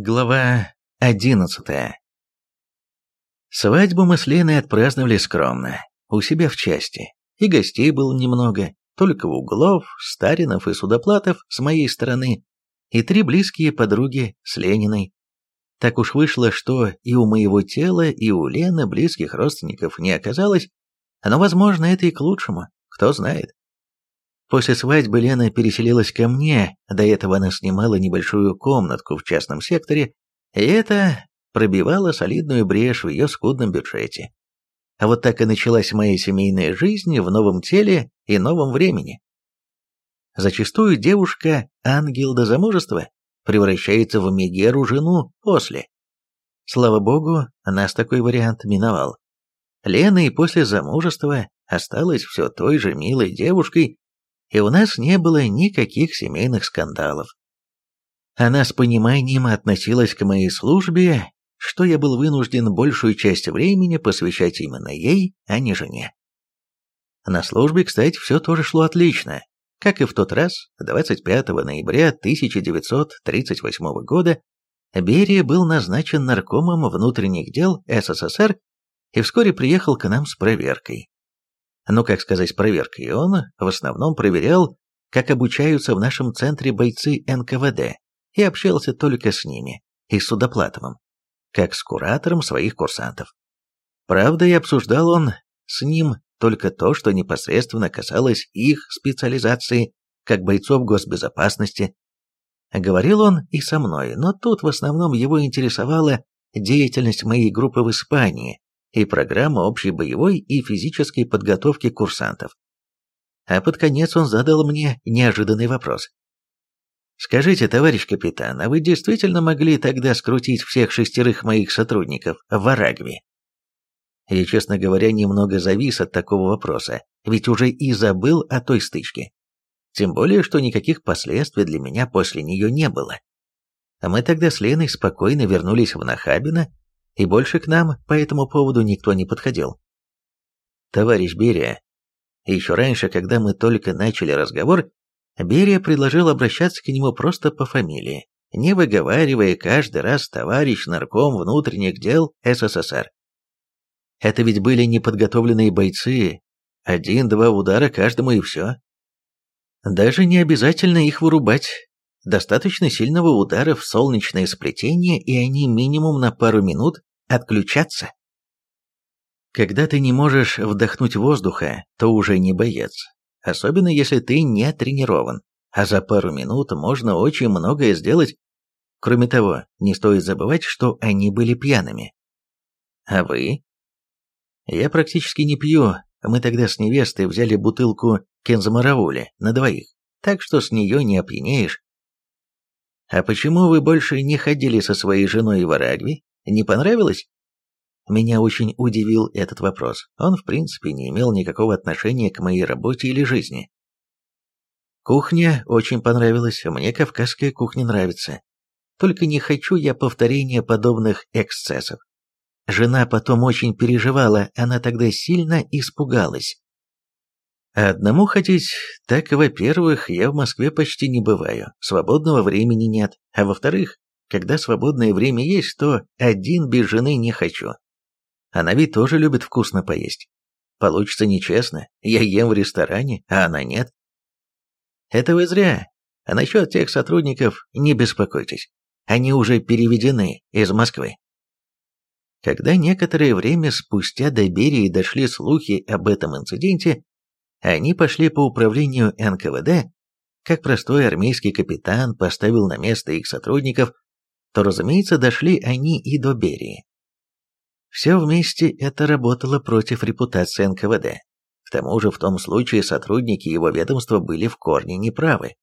Глава одиннадцатая Свадьбу мы с Леной отпраздновали скромно, у себя в части, и гостей было немного, только Углов, Старинов и Судоплатов с моей стороны, и три близкие подруги с Лениной. Так уж вышло, что и у моего тела, и у Лены близких родственников не оказалось, но, возможно, это и к лучшему, кто знает. После свадьбы Лена переселилась ко мне, до этого она снимала небольшую комнатку в частном секторе, и это пробивало солидную брешь в ее скудном бюджете. А вот так и началась моя семейная жизнь в новом теле и новом времени. Зачастую девушка, ангел до замужества, превращается в Мегеру жену после. Слава богу, нас такой вариант миновал. Лена и после замужества осталась все той же милой девушкой, и у нас не было никаких семейных скандалов. Она с пониманием относилась к моей службе, что я был вынужден большую часть времени посвящать именно ей, а не жене. На службе, кстати, все тоже шло отлично. Как и в тот раз, 25 ноября 1938 года, Берия был назначен наркомом внутренних дел СССР и вскоре приехал к нам с проверкой ну как сказать, проверкой, он в основном проверял, как обучаются в нашем центре бойцы НКВД, и общался только с ними, и с Судоплатовым, как с куратором своих курсантов. Правда, и обсуждал он с ним только то, что непосредственно касалось их специализации, как бойцов госбезопасности. Говорил он и со мной, но тут в основном его интересовала деятельность моей группы в Испании, и программа общей боевой и физической подготовки курсантов. А под конец он задал мне неожиданный вопрос. «Скажите, товарищ капитан, а вы действительно могли тогда скрутить всех шестерых моих сотрудников в Арагве?» Я, честно говоря, немного завис от такого вопроса, ведь уже и забыл о той стычке. Тем более, что никаких последствий для меня после нее не было. А мы тогда с Леной спокойно вернулись в Нахабино и больше к нам по этому поводу никто не подходил. Товарищ Берия, еще раньше, когда мы только начали разговор, Берия предложил обращаться к нему просто по фамилии, не выговаривая каждый раз товарищ нарком внутренних дел СССР. Это ведь были неподготовленные бойцы, один-два удара каждому и все. Даже не обязательно их вырубать, достаточно сильного удара в солнечное сплетение, и они минимум на пару минут отключаться. Когда ты не можешь вдохнуть воздуха, то уже не боец, особенно если ты не тренирован, а за пару минут можно очень многое сделать. Кроме того, не стоит забывать, что они были пьяными. А вы? Я практически не пью, мы тогда с невестой взяли бутылку кензамаравули на двоих, так что с нее не опьянеешь. А почему вы больше не ходили со своей женой в Арагви? Не понравилось? Меня очень удивил этот вопрос. Он, в принципе, не имел никакого отношения к моей работе или жизни. Кухня очень понравилась, мне кавказская кухня нравится. Только не хочу я повторения подобных эксцессов. Жена потом очень переживала, она тогда сильно испугалась. А одному ходить, так, во-первых, я в Москве почти не бываю, свободного времени нет, а во-вторых, когда свободное время есть, то один без жены не хочу. Она ведь тоже любит вкусно поесть. Получится нечестно, я ем в ресторане, а она нет. Это вы зря. А насчет тех сотрудников не беспокойтесь. Они уже переведены из Москвы. Когда некоторое время спустя до Берии дошли слухи об этом инциденте, они пошли по управлению НКВД, как простой армейский капитан поставил на место их сотрудников то, разумеется, дошли они и до Берии. Все вместе это работало против репутации НКВД. К тому же в том случае сотрудники его ведомства были в корне неправы.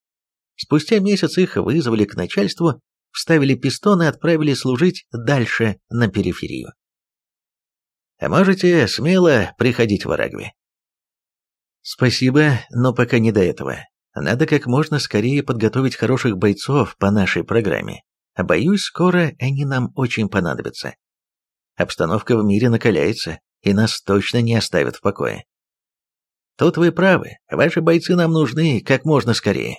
Спустя месяц их вызвали к начальству, вставили пистон и отправили служить дальше на периферию. А можете смело приходить в Арагве. Спасибо, но пока не до этого. Надо как можно скорее подготовить хороших бойцов по нашей программе. Боюсь, скоро они нам очень понадобятся. Обстановка в мире накаляется, и нас точно не оставят в покое. Тут вы правы, ваши бойцы нам нужны как можно скорее.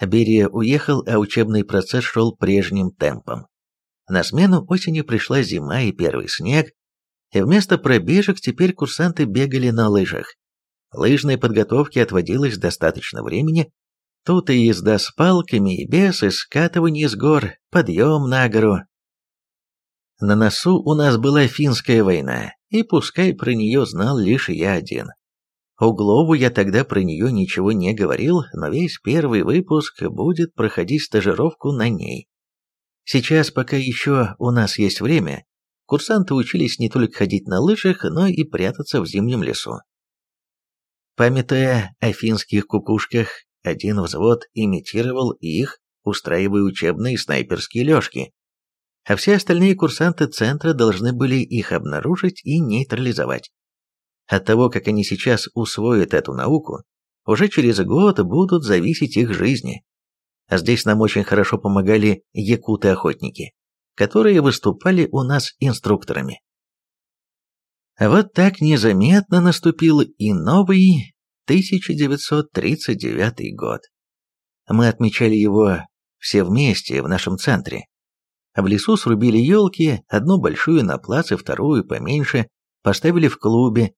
Берия уехал, а учебный процесс шел прежним темпом. На смену осенью пришла зима и первый снег, и вместо пробежек теперь курсанты бегали на лыжах. Лыжной подготовке отводилось достаточно времени, тут и езда с палками, и без, и скатывание с гор, подъем на гору. На носу у нас была финская война, и пускай про нее знал лишь я один. Углову я тогда про нее ничего не говорил, но весь первый выпуск будет проходить стажировку на ней. Сейчас, пока еще у нас есть время, курсанты учились не только ходить на лыжах, но и прятаться в зимнем лесу. Памятая о финских кукушках, один взвод имитировал их, устраивая учебные снайперские лёжки, а все остальные курсанты центра должны были их обнаружить и нейтрализовать. От того, как они сейчас усвоят эту науку, уже через год будут зависеть их жизни. А здесь нам очень хорошо помогали якуты-охотники, которые выступали у нас инструкторами. Вот так незаметно наступил и новый 1939 год. Мы отмечали его все вместе в нашем центре. В лесу срубили елки, одну большую на плаце, вторую поменьше, поставили в клубе,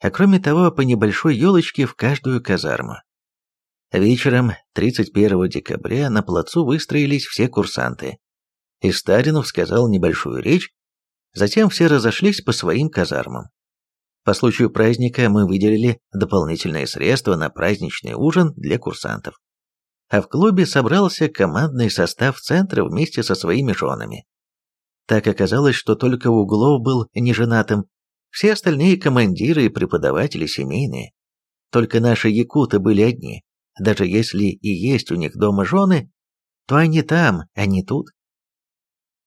а кроме того, по небольшой елочке в каждую казарму. Вечером 31 декабря на плацу выстроились все курсанты. И Старинов сказал небольшую речь, затем все разошлись по своим казармам. По случаю праздника мы выделили дополнительные средства на праздничный ужин для курсантов. А в клубе собрался командный состав центра вместе со своими женами. Так оказалось, что только Углов был неженатым, все остальные командиры и преподаватели семейные. Только наши якуты были одни. Даже если и есть у них дома жены, то они там, а не тут.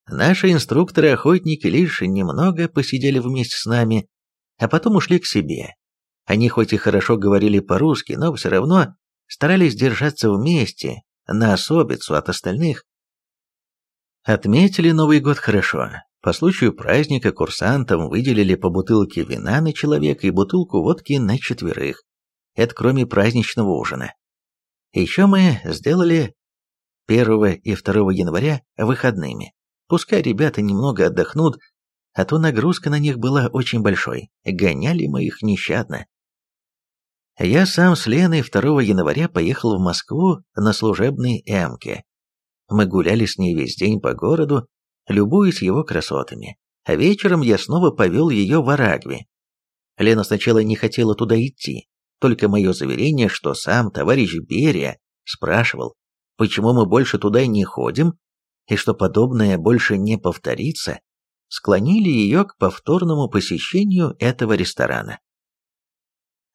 Наши инструкторы-охотники лишь немного посидели вместе с нами, а потом ушли к себе. Они хоть и хорошо говорили по-русски, но все равно старались держаться вместе, на особицу от остальных. Отметили Новый год хорошо. По случаю праздника курсантам выделили по бутылке вина на человека и бутылку водки на четверых. Это кроме праздничного ужина. Еще мы сделали 1 и 2 января выходными. Пускай ребята немного отдохнут, а то нагрузка на них была очень большой. Гоняли мы их нещадно. Я сам с Леной 2 января поехал в Москву на служебной «Эмке». Мы гуляли с ней весь день по городу, любуясь его красотами. А вечером я снова повел ее в Арагви. Лена сначала не хотела туда идти, только мое заверение, что сам товарищ Берия спрашивал, почему мы больше туда не ходим, и что подобное больше не повторится, склонили ее к повторному посещению этого ресторана.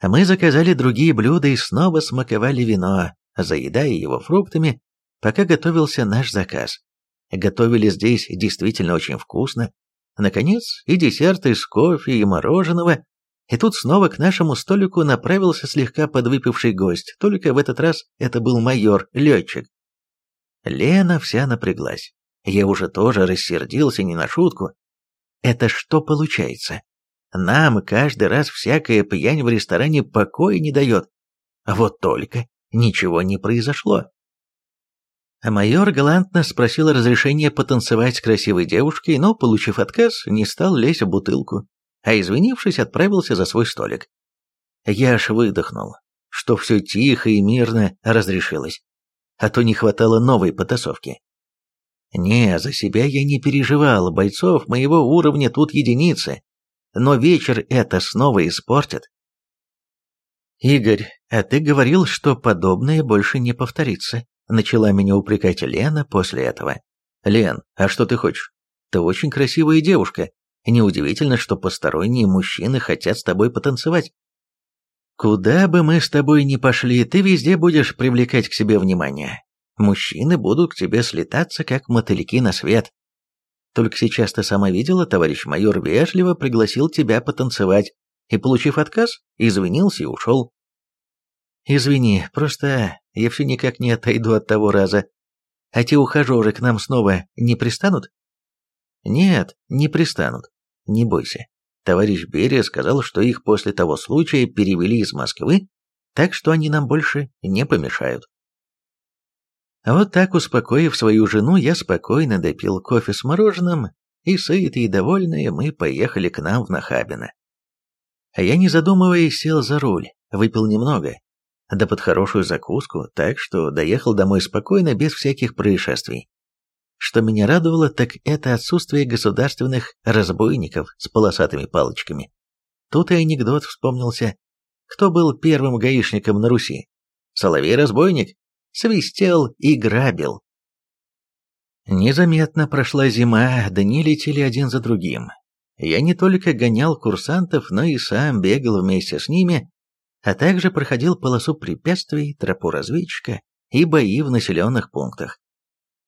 Мы заказали другие блюда и снова смаковали вино, заедая его фруктами, пока готовился наш заказ. Готовили здесь действительно очень вкусно. Наконец, и десерты из кофе, и мороженого. И тут снова к нашему столику направился слегка подвыпивший гость, только в этот раз это был майор, летчик. Лена вся напряглась. Я уже тоже рассердился не на шутку. Это что получается? Нам каждый раз всякая пьянь в ресторане покоя не дает. Вот только ничего не произошло. А майор галантно спросил разрешения потанцевать с красивой девушкой, но, получив отказ, не стал лезть в бутылку, а, извинившись, отправился за свой столик. Я аж выдохнул, что все тихо и мирно разрешилось, а то не хватало новой потасовки. Не, за себя я не переживал, бойцов моего уровня тут единицы, но вечер это снова испортит. «Игорь, а ты говорил, что подобное больше не повторится», Начала меня упрекать Лена после этого. «Лен, а что ты хочешь? Ты очень красивая девушка. Неудивительно, что посторонние мужчины хотят с тобой потанцевать. Куда бы мы с тобой ни пошли, ты везде будешь привлекать к себе внимание. Мужчины будут к тебе слетаться, как мотыльки на свет. Только сейчас ты сама видела, товарищ майор вежливо пригласил тебя потанцевать, и, получив отказ, извинился и ушел. Извини, просто я все никак не отойду от того раза. А те ухажеры к нам снова не пристанут? Нет, не пристанут. Не бойся. Товарищ Берия сказал, что их после того случая перевели из Москвы, так что они нам больше не помешают. Вот так, успокоив свою жену, я спокойно допил кофе с мороженым, и сытые и довольные мы поехали к нам в Нахабино. А я, не задумываясь, сел за руль, выпил немного, да под хорошую закуску, так что доехал домой спокойно, без всяких происшествий. Что меня радовало, так это отсутствие государственных разбойников с полосатыми палочками. Тут и анекдот вспомнился. Кто был первым гаишником на Руси? Соловей-разбойник? Свистел и грабил. Незаметно прошла зима, дни летели один за другим. Я не только гонял курсантов, но и сам бегал вместе с ними, а также проходил полосу препятствий, тропу разведчика и бои в населенных пунктах.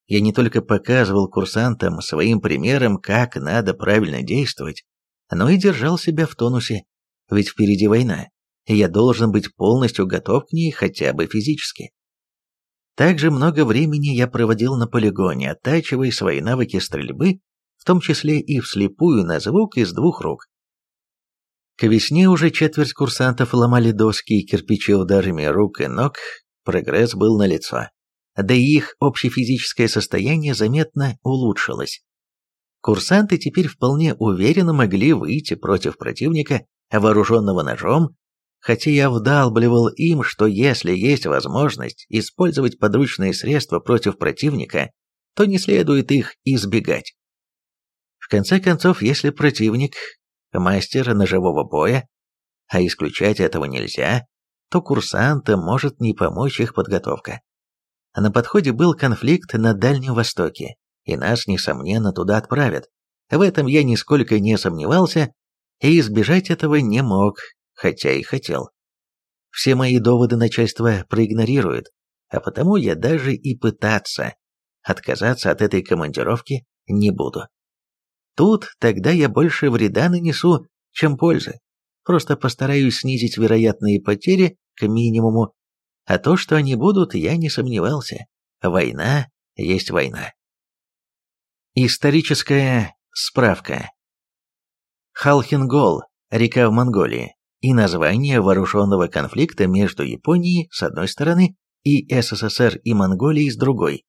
Я не только показывал курсантам своим примером, как надо правильно действовать, но и держал себя в тонусе, ведь впереди война, и я должен быть полностью готов к ней хотя бы физически. Также много времени я проводил на полигоне, оттачивая свои навыки стрельбы, в том числе и вслепую на звук из двух рук. К весне уже четверть курсантов ломали доски и кирпичи ударами рук и ног, прогресс был налицо да и их общефизическое состояние заметно улучшилось. Курсанты теперь вполне уверенно могли выйти против противника, вооруженного ножом, хотя я вдалбливал им, что если есть возможность использовать подручные средства против противника, то не следует их избегать. В конце концов, если противник – мастер ножевого боя, а исключать этого нельзя, то курсантам может не помочь их подготовка. На подходе был конфликт на Дальнем Востоке, и нас, несомненно, туда отправят. В этом я нисколько не сомневался, и избежать этого не мог, хотя и хотел. Все мои доводы начальство проигнорирует, а потому я даже и пытаться отказаться от этой командировки не буду. Тут тогда я больше вреда нанесу, чем пользы. Просто постараюсь снизить вероятные потери к минимуму а то, что они будут, я не сомневался. Война есть война. Историческая справка. Халхингол, река в Монголии, и название вооруженного конфликта между Японией с одной стороны и СССР и Монголией с другой.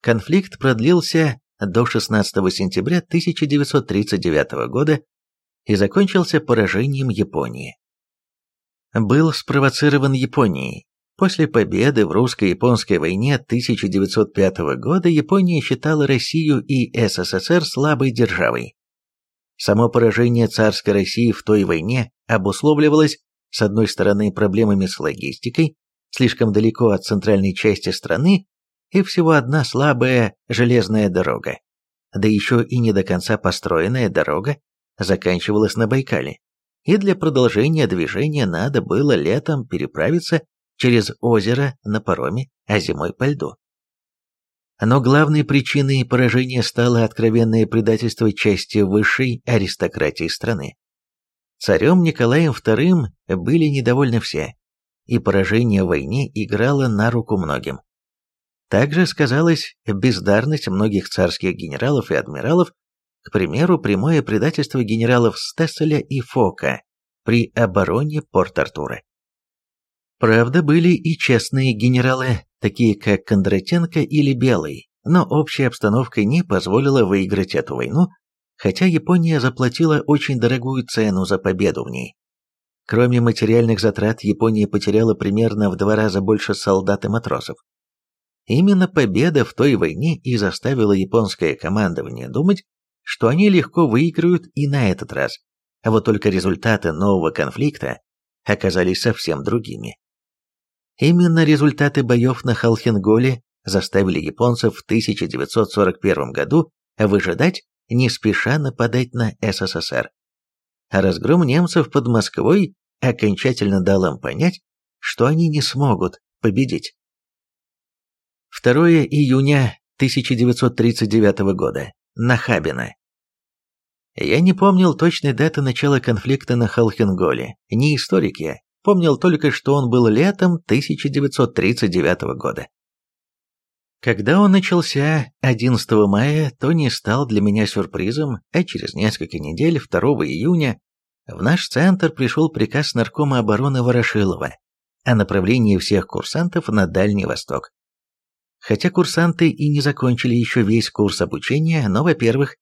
Конфликт продлился до 16 сентября 1939 года и закончился поражением Японии. Был спровоцирован Японией, После победы в русско-японской войне 1905 года Япония считала Россию и СССР слабой державой. Само поражение царской России в той войне обусловливалось, с одной стороны, проблемами с логистикой, слишком далеко от центральной части страны, и всего одна слабая железная дорога. Да еще и не до конца построенная дорога заканчивалась на Байкале, и для продолжения движения надо было летом переправиться через озеро на пароме, а зимой по льду. Но главной причиной поражения стало откровенное предательство части высшей аристократии страны. Царем Николаем II были недовольны все, и поражение в войне играло на руку многим. Также сказалась бездарность многих царских генералов и адмиралов, к примеру, прямое предательство генералов Стесселя и Фока при обороне Порт-Артура. Правда, были и честные генералы, такие как Кондратенко или Белый, но общая обстановка не позволила выиграть эту войну, хотя Япония заплатила очень дорогую цену за победу в ней. Кроме материальных затрат, Япония потеряла примерно в два раза больше солдат и матросов. Именно победа в той войне и заставила японское командование думать, что они легко выиграют и на этот раз, а вот только результаты нового конфликта оказались совсем другими. Именно результаты боев на Халхенголе заставили японцев в 1941 году выжидать, не спеша нападать на СССР. А разгром немцев под Москвой окончательно дал им понять, что они не смогут победить. 2 июня 1939 года. Нахабино. Я не помнил точной даты начала конфликта на Халхенголе, не историк я, Помнил только, что он был летом 1939 года. Когда он начался 11 мая, то не стал для меня сюрпризом, а через несколько недель, 2 июня, в наш центр пришел приказ наркома обороны Ворошилова о направлении всех курсантов на Дальний Восток. Хотя курсанты и не закончили еще весь курс обучения, но, во-первых,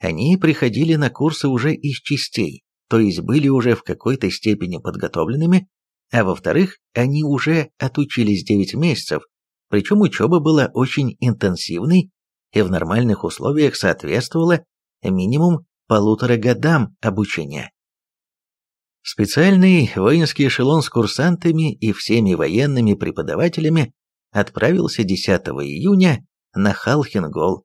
они приходили на курсы уже из частей, то есть были уже в какой-то степени подготовленными, а во-вторых, они уже отучились 9 месяцев, причем учеба была очень интенсивной и в нормальных условиях соответствовала минимум полутора годам обучения. Специальный воинский эшелон с курсантами и всеми военными преподавателями отправился 10 июня на Халхингол.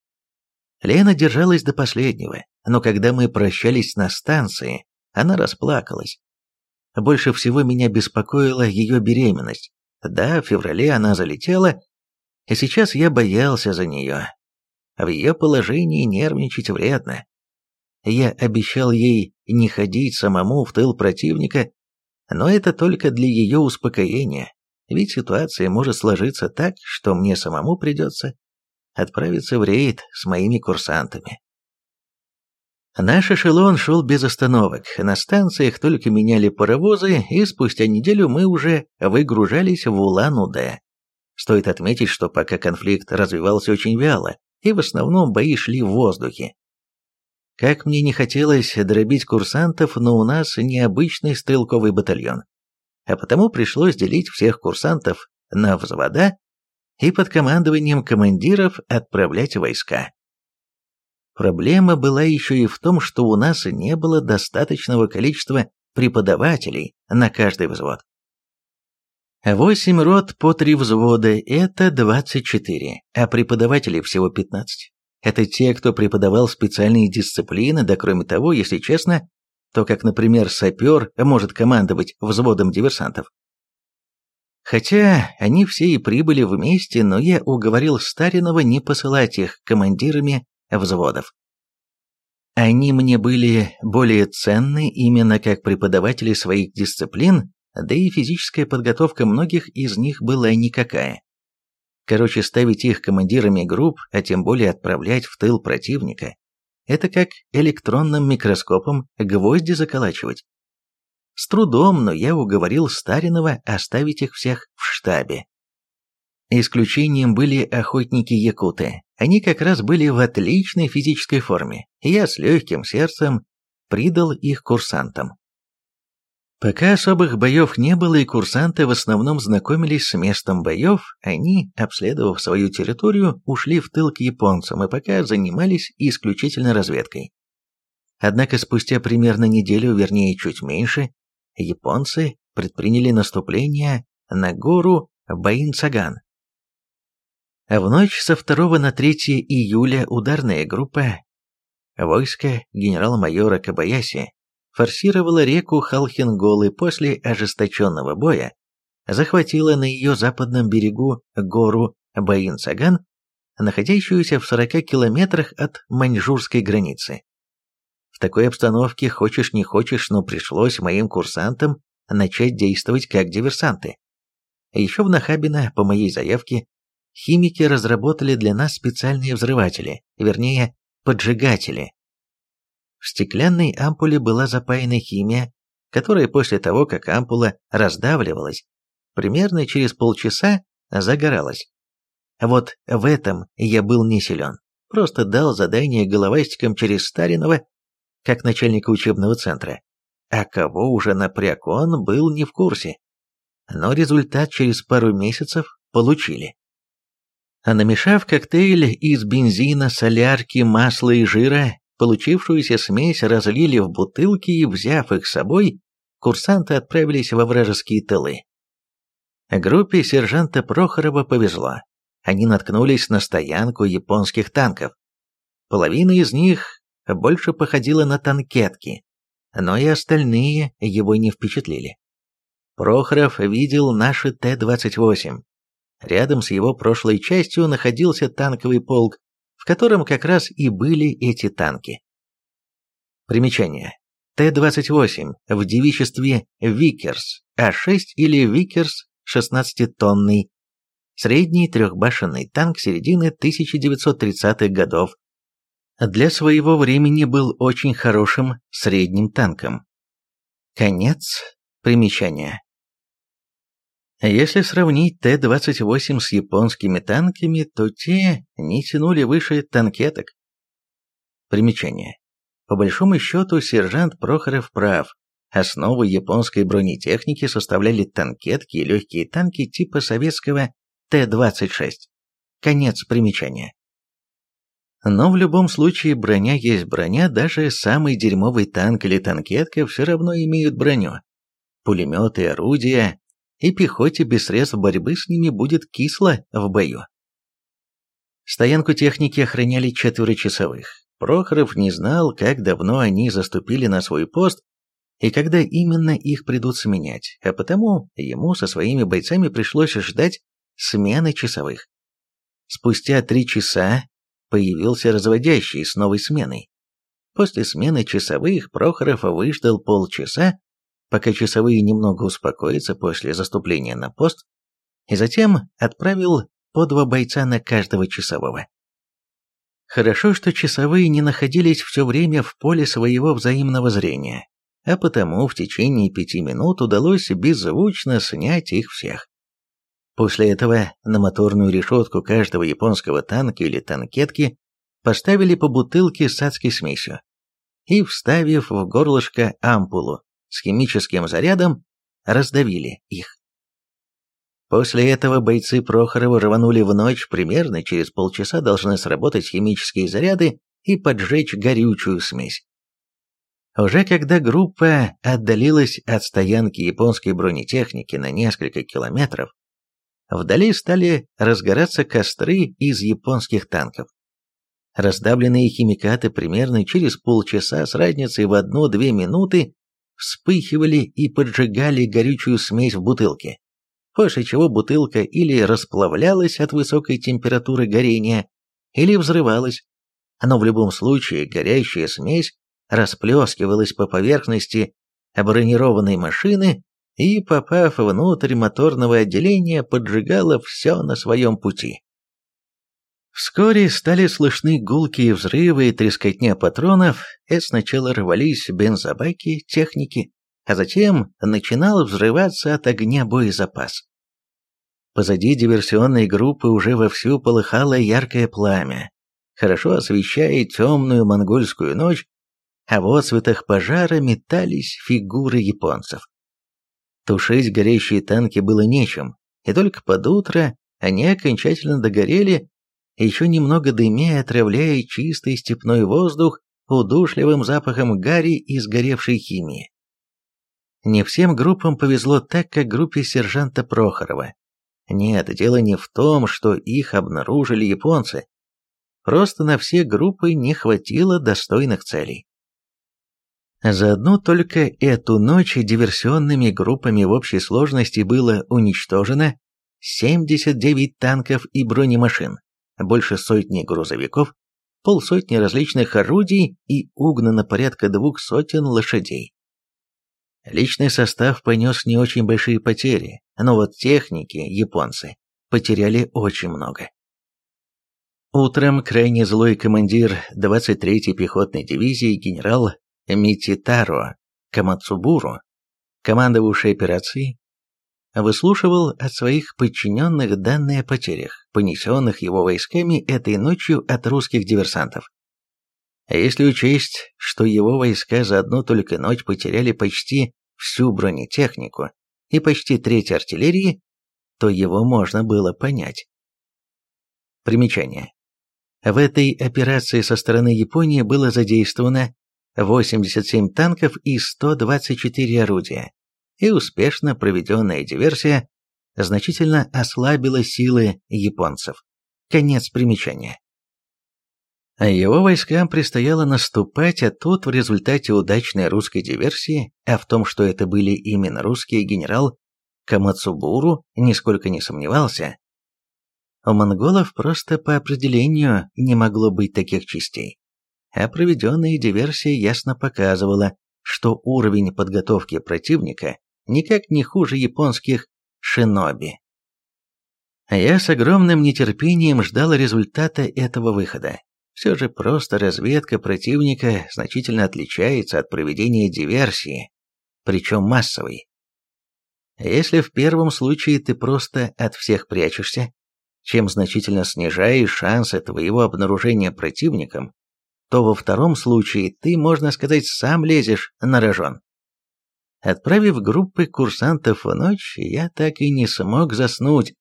Лена держалась до последнего, но когда мы прощались на станции, она расплакалась. Больше всего меня беспокоила ее беременность. Да, в феврале она залетела, и сейчас я боялся за нее. В ее положении нервничать вредно. Я обещал ей не ходить самому в тыл противника, но это только для ее успокоения, ведь ситуация может сложиться так, что мне самому придется отправиться в рейд с моими курсантами. Наш эшелон шел без остановок, на станциях только меняли паровозы, и спустя неделю мы уже выгружались в Улан-Удэ. Стоит отметить, что пока конфликт развивался очень вяло, и в основном бои шли в воздухе. Как мне не хотелось дробить курсантов, но у нас необычный стрелковый батальон, а потому пришлось делить всех курсантов на взвода и под командованием командиров отправлять войска. Проблема была еще и в том, что у нас не было достаточного количества преподавателей на каждый взвод. Восемь рот по три взвода – это 24, а преподавателей всего 15. Это те, кто преподавал специальные дисциплины, да кроме того, если честно, то как, например, сапер может командовать взводом диверсантов. Хотя они все и прибыли вместе, но я уговорил Старинова не посылать их командирами взводов. Они мне были более ценны именно как преподаватели своих дисциплин, да и физическая подготовка многих из них была никакая. Короче, ставить их командирами групп, а тем более отправлять в тыл противника, это как электронным микроскопом гвозди заколачивать. С трудом, но я уговорил Старинова оставить их всех в штабе. Исключением были охотники-якуты. Они как раз были в отличной физической форме, и я с легким сердцем придал их курсантам. Пока особых боев не было и курсанты в основном знакомились с местом боев, они, обследовав свою территорию, ушли в тыл к японцам и пока занимались исключительно разведкой. Однако спустя примерно неделю, вернее чуть меньше, японцы предприняли наступление на гору Баин-Цаган. В ночь со 2 на 3 июля ударная группа войска генерал-майора Кабаяси форсировала реку Халхингол и после ожесточенного боя захватила на ее западном берегу гору Баин-Цаган, находящуюся в 40 километрах от маньчжурской границы. В такой обстановке, хочешь не хочешь, но пришлось моим курсантам начать действовать как диверсанты. Еще в Нахабино, по моей заявке, химики разработали для нас специальные взрыватели, вернее, поджигатели. В стеклянной ампуле была запаяна химия, которая после того, как ампула раздавливалась, примерно через полчаса загоралась. Вот в этом я был не силен. Просто дал задание головастикам через Старинова как начальника учебного центра, а кого уже напряг он, был не в курсе. Но результат через пару месяцев получили. А намешав коктейль из бензина, солярки, масла и жира, получившуюся смесь разлили в бутылки и, взяв их с собой, курсанты отправились во вражеские тылы. Группе сержанта Прохорова повезло. Они наткнулись на стоянку японских танков. Половина из них больше походила на танкетки, но и остальные его не впечатлили. Прохоров видел наши Т-28. Рядом с его прошлой частью находился танковый полк, в котором как раз и были эти танки. Примечание. Т-28 в девичестве Виккерс А6 или Виккерс 16-тонный, средний трехбашенный танк середины 1930-х годов, для своего времени был очень хорошим средним танком. Конец примечания. Если сравнить Т-28 с японскими танками, то те не тянули выше танкеток. Примечание. По большому счету, сержант Прохоров прав. Основу японской бронетехники составляли танкетки и легкие танки типа советского Т-26. Конец примечания. Но в любом случае броня есть броня, даже самый дерьмовый танк или танкетка все равно имеют броню. Пулеметы, орудия, и пехоте без средств борьбы с ними будет кисло в бою. Стоянку техники охраняли четверо часовых. Прохоров не знал, как давно они заступили на свой пост и когда именно их придут сменять, а потому ему со своими бойцами пришлось ждать смены часовых. Спустя три часа появился разводящий с новой сменой. После смены часовых Прохоров выждал полчаса, пока часовые немного успокоятся после заступления на пост, и затем отправил по два бойца на каждого часового. Хорошо, что часовые не находились все время в поле своего взаимного зрения, а потому в течение пяти минут удалось беззвучно снять их всех. После этого на моторную решетку каждого японского танка или танкетки поставили по бутылке с адской смесью и, вставив в горлышко ампулу с химическим зарядом, раздавили их. После этого бойцы Прохорова рванули в ночь, примерно через полчаса должны сработать химические заряды и поджечь горючую смесь. Уже когда группа отдалилась от стоянки японской бронетехники на несколько километров, Вдали стали разгораться костры из японских танков. Раздавленные химикаты примерно через полчаса с разницей в одну-две минуты вспыхивали и поджигали горючую смесь в бутылке, после чего бутылка или расплавлялась от высокой температуры горения, или взрывалась, но в любом случае горящая смесь расплескивалась по поверхности бронированной машины и, попав внутрь моторного отделения, поджигала все на своем пути. Вскоре стали слышны гулкие взрывы и трескотня патронов, и сначала рвались бензобаки техники, а затем начинал взрываться от огня боезапас. Позади диверсионной группы уже вовсю полыхало яркое пламя, хорошо освещая темную монгольскую ночь, а в отцветах пожара метались фигуры японцев. Тушить горящие танки было нечем, и только под утро они окончательно догорели, еще немного дымя, отравляя чистый степной воздух удушливым запахом гари и сгоревшей химии. Не всем группам повезло так, как группе сержанта Прохорова. Нет, дело не в том, что их обнаружили японцы. Просто на все группы не хватило достойных целей. За одну только эту ночь диверсионными группами в общей сложности было уничтожено 79 танков и бронемашин, больше сотни грузовиков, полсотни различных орудий и угнано порядка двух сотен лошадей. Личный состав понес не очень большие потери, но вот техники японцы потеряли очень много. Утром крайне злой командир 23-й пехотной дивизии генерал Мититаро Камацубуру, командовавший операцией, выслушивал от своих подчиненных данные о потерях, понесенных его войсками этой ночью от русских диверсантов. А если учесть, что его войска за одну только ночь потеряли почти всю бронетехнику и почти треть артиллерии, то его можно было понять. Примечание. В этой операции со стороны Японии было задействовано 87 танков и 124 орудия, и успешно проведенная диверсия значительно ослабила силы японцев. Конец примечания. А его войскам предстояло наступать, а тут в результате удачной русской диверсии, а в том, что это были именно русские, генерал Камацубуру нисколько не сомневался. У монголов просто по определению не могло быть таких частей а проведенная диверсия ясно показывала, что уровень подготовки противника никак не хуже японских шиноби. Я с огромным нетерпением ждал результата этого выхода. Все же просто разведка противника значительно отличается от проведения диверсии, причем массовой. Если в первом случае ты просто от всех прячешься, чем значительно снижаешь шансы твоего обнаружения противником, то во втором случае ты, можно сказать, сам лезешь на рожон. Отправив группы курсантов в ночь, я так и не смог заснуть.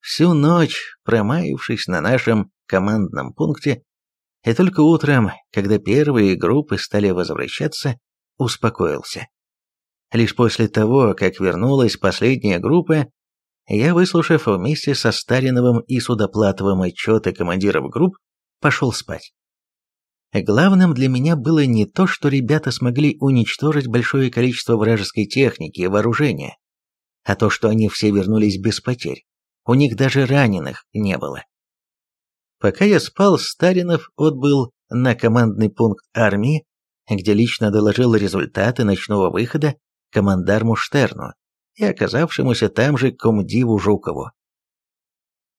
Всю ночь, промаявшись на нашем командном пункте, и только утром, когда первые группы стали возвращаться, успокоился. Лишь после того, как вернулась последняя группа, я, выслушав вместе со Стариновым и Судоплатовым отчеты командиров групп, пошел спать. Главным для меня было не то, что ребята смогли уничтожить большое количество вражеской техники и вооружения, а то, что они все вернулись без потерь. У них даже раненых не было. Пока я спал, Старинов отбыл на командный пункт армии, где лично доложил результаты ночного выхода командарму Штерну и оказавшемуся там же комдиву Жукову.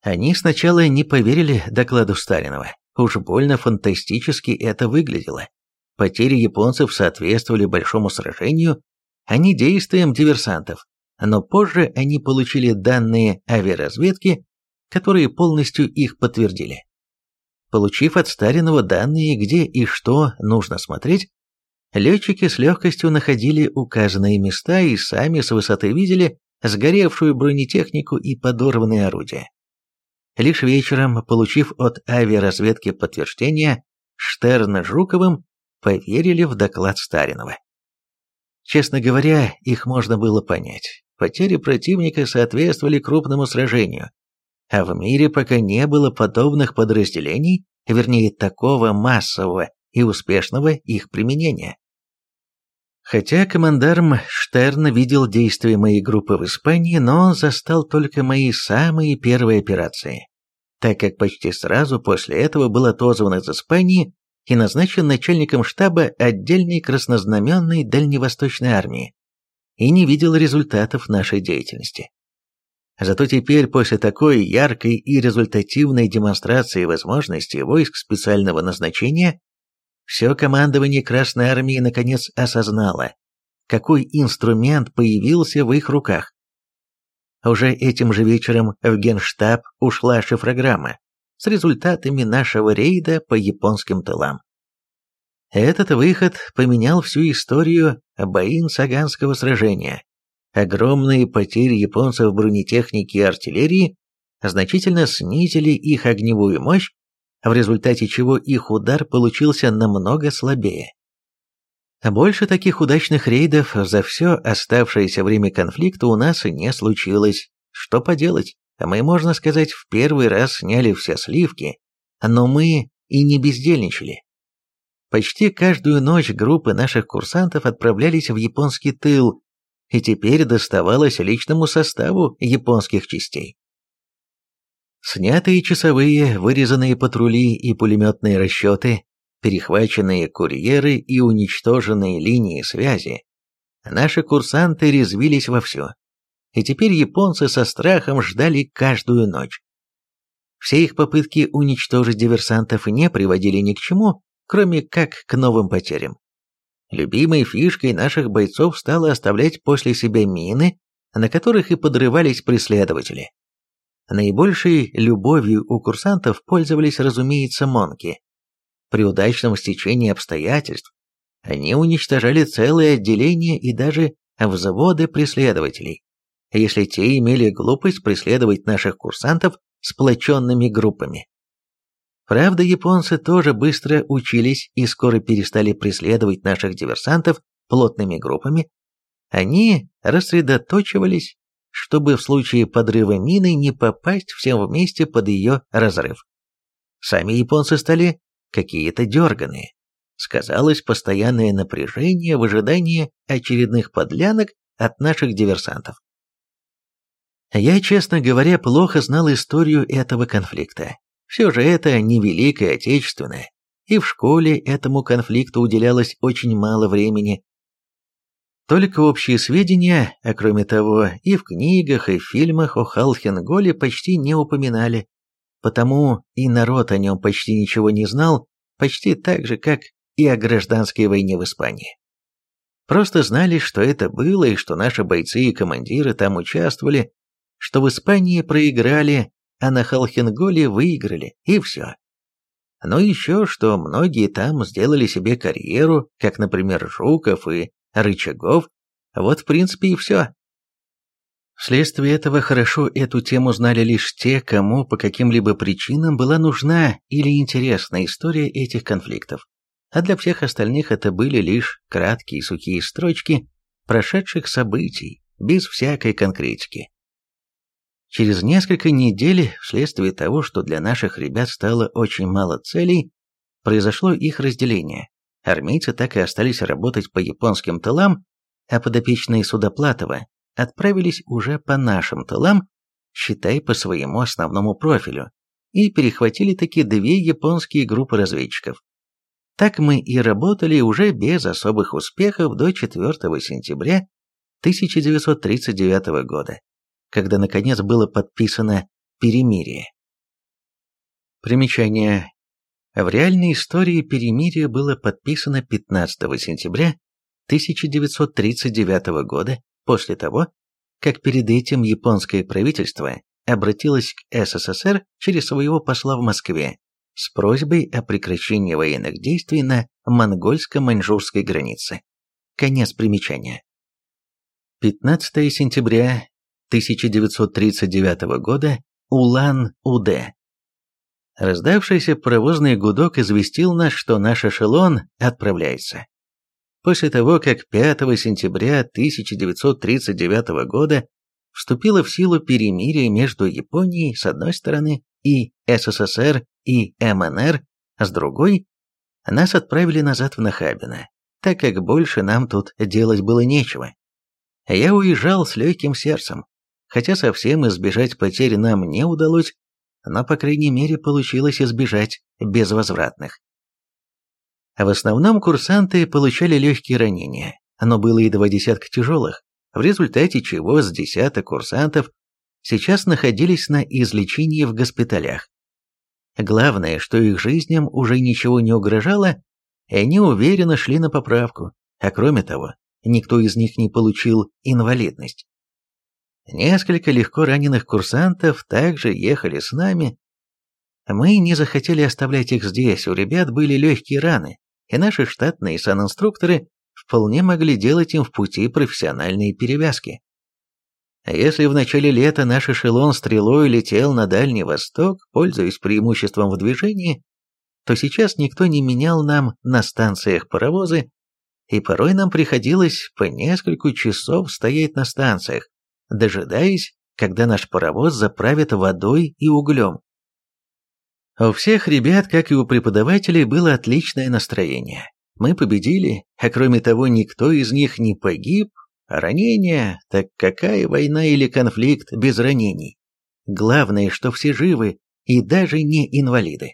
Они сначала не поверили докладу Старинова, Уж больно фантастически это выглядело. Потери японцев соответствовали большому сражению, а не действиям диверсантов. Но позже они получили данные авиаразведки, которые полностью их подтвердили. Получив от Старинова данные, где и что нужно смотреть, летчики с легкостью находили указанные места и сами с высоты видели сгоревшую бронетехнику и подорванные орудия. Лишь вечером, получив от авиаразведки подтверждение, Штерн с Жуковым поверили в доклад Старинова. Честно говоря, их можно было понять. Потери противника соответствовали крупному сражению, а в мире пока не было подобных подразделений, вернее такого массового и успешного их применения. Хотя командарм Штерн видел действия моей группы в Испании, но он застал только мои самые первые операции так как почти сразу после этого был отозван из Испании и назначен начальником штаба отдельной краснознаменной дальневосточной армии и не видел результатов нашей деятельности. Зато теперь, после такой яркой и результативной демонстрации возможностей войск специального назначения, все командование Красной Армии наконец осознало, какой инструмент появился в их руках. Уже этим же вечером в Генштаб ушла шифрограмма с результатами нашего рейда по японским тылам. Этот выход поменял всю историю Баин-Саганского сражения. Огромные потери японцев в бронетехнике и артиллерии значительно снизили их огневую мощь, в результате чего их удар получился намного слабее. Больше таких удачных рейдов за все оставшееся время конфликта у нас не случилось. Что поделать, мы, можно сказать, в первый раз сняли все сливки, но мы и не бездельничали. Почти каждую ночь группы наших курсантов отправлялись в японский тыл, и теперь доставалось личному составу японских частей. Снятые часовые, вырезанные патрули и пулеметные расчеты перехваченные курьеры и уничтоженные линии связи, наши курсанты резвились вовсю, и теперь японцы со страхом ждали каждую ночь. Все их попытки уничтожить диверсантов не приводили ни к чему, кроме как к новым потерям. Любимой фишкой наших бойцов стало оставлять после себя мины, на которых и подрывались преследователи. Наибольшей любовью у курсантов пользовались, разумеется, монки. При удачном стечении обстоятельств они уничтожали целые отделения и даже взводы преследователей, если те имели глупость преследовать наших курсантов сплоченными группами. Правда, японцы тоже быстро учились и скоро перестали преследовать наших диверсантов плотными группами. Они рассредоточивались, чтобы в случае подрыва мины не попасть всем вместе под ее разрыв. Сами японцы стали какие-то дерганые. Сказалось постоянное напряжение в ожидании очередных подлянок от наших диверсантов. Я, честно говоря, плохо знал историю этого конфликта. Все же это не Великое Отечественное, и в школе этому конфликту уделялось очень мало времени. Только общие сведения, а кроме того, и в книгах, и в фильмах о Халхенголе почти не упоминали, Потому и народ о нем почти ничего не знал, почти так же, как и о гражданской войне в Испании. Просто знали, что это было, и что наши бойцы и командиры там участвовали, что в Испании проиграли, а на Халхинголе выиграли, и все. Но еще, что многие там сделали себе карьеру, как, например, Жуков и Рычагов, вот в принципе и все. Вследствие этого хорошо эту тему знали лишь те, кому по каким-либо причинам была нужна или интересна история этих конфликтов а для всех остальных это были лишь краткие сухие строчки прошедших событий, без всякой конкретики. Через несколько недель, вследствие того, что для наших ребят стало очень мало целей, произошло их разделение. Армейцы так и остались работать по японским тылам, а подопечные Судоплатова отправились уже по нашим тылам, считай по своему основному профилю, и перехватили таки две японские группы разведчиков. Так мы и работали уже без особых успехов до 4 сентября 1939 года, когда наконец было подписано перемирие. Примечание. В реальной истории перемирие было подписано 15 сентября 1939 года, после того, как перед этим японское правительство обратилось к СССР через своего посла в Москве с просьбой о прекращении военных действий на монгольско-маньчжурской границе. Конец примечания. 15 сентября 1939 года, Улан-Удэ. Раздавшийся паровозный гудок известил нас, что наш эшелон отправляется. После того, как 5 сентября 1939 года вступило в силу перемирие между Японией с одной стороны и СССР и МНР с другой, нас отправили назад в Нахабино, так как больше нам тут делать было нечего. Я уезжал с легким сердцем, хотя совсем избежать потери нам не удалось, но, по крайней мере, получилось избежать безвозвратных. В основном курсанты получали легкие ранения, но было и два десятка тяжелых, в результате чего с десяток курсантов сейчас находились на излечении в госпиталях. Главное, что их жизням уже ничего не угрожало, и они уверенно шли на поправку, а кроме того, никто из них не получил инвалидность. Несколько легко раненых курсантов также ехали с нами. Мы не захотели оставлять их здесь, у ребят были легкие раны, и наши штатные санинструкторы вполне могли делать им в пути профессиональные перевязки. А если в начале лета наш эшелон стрелой летел на Дальний Восток, пользуясь преимуществом в движении, то сейчас никто не менял нам на станциях паровозы, и порой нам приходилось по несколько часов стоять на станциях, дожидаясь, когда наш паровоз заправит водой и углем. У всех ребят, как и у преподавателей, было отличное настроение. Мы победили, а кроме того, никто из них не погиб Ранения, так какая война или конфликт без ранений? Главное, что все живы и даже не инвалиды.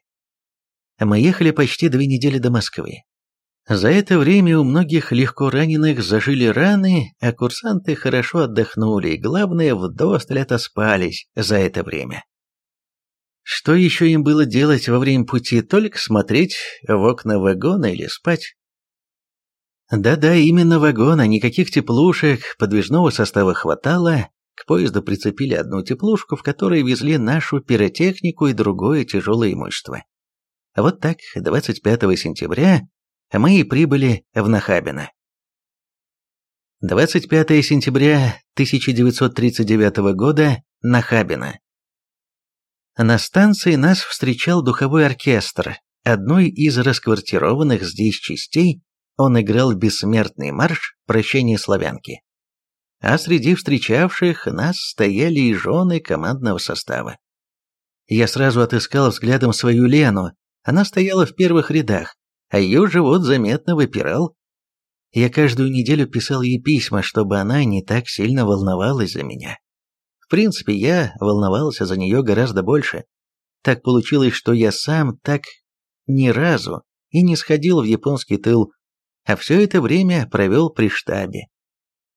Мы ехали почти две недели до Москвы. За это время у многих легко раненых зажили раны, а курсанты хорошо отдохнули и, главное, вдосталь отоспались за это время. Что еще им было делать во время пути, только смотреть в окна вагона или спать? Да-да, именно вагона, никаких теплушек, подвижного состава хватало, к поезду прицепили одну теплушку, в которой везли нашу пиротехнику и другое тяжелое имущество. Вот так, 25 сентября мы и прибыли в Нахабино. 25 сентября 1939 года, Нахабино. На станции нас встречал духовой оркестр одной из расквартированных здесь частей он играл бессмертный марш «Прощение славянки». А среди встречавших нас стояли и жены командного состава. Я сразу отыскал взглядом свою Лену, она стояла в первых рядах, а ее живот заметно выпирал. Я каждую неделю писал ей письма, чтобы она не так сильно волновалась за меня. В принципе, я волновался за нее гораздо больше. Так получилось, что я сам так ни разу и не сходил в японский тыл, а все это время провел при штабе.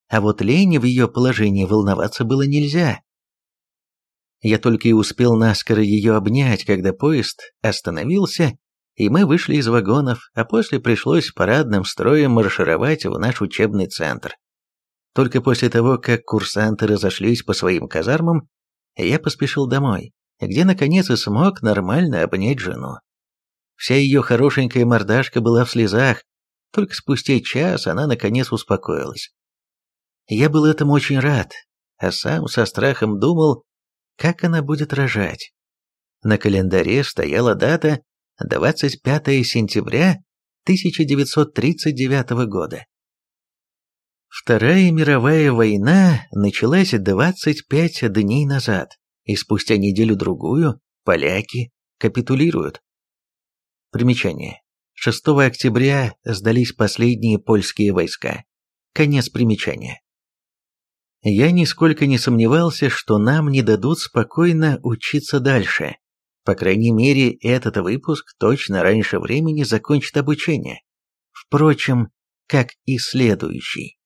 А вот Лене в ее положении волноваться было нельзя. Я только и успел наскоро ее обнять, когда поезд остановился, и мы вышли из вагонов, а после пришлось парадным строем маршировать в наш учебный центр. Только после того, как курсанты разошлись по своим казармам, я поспешил домой, где наконец и смог нормально обнять жену. Вся ее хорошенькая мордашка была в слезах, только спустя час она наконец успокоилась. Я был этому очень рад, а сам со страхом думал, как она будет рожать. На календаре стояла дата 25 сентября 1939 года. Вторая мировая война началась 25 дней назад, и спустя неделю-другую поляки капитулируют. Примечание. 6 октября сдались последние польские войска. Конец примечания. Я нисколько не сомневался, что нам не дадут спокойно учиться дальше. По крайней мере, этот выпуск точно раньше времени закончит обучение. Впрочем, как и следующий.